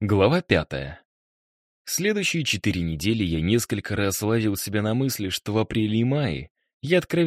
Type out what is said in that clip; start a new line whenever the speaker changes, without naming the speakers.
Глава пятая. Следующие четыре недели я несколько раз ловил себя на мысли, что в апреле и мае я откровенно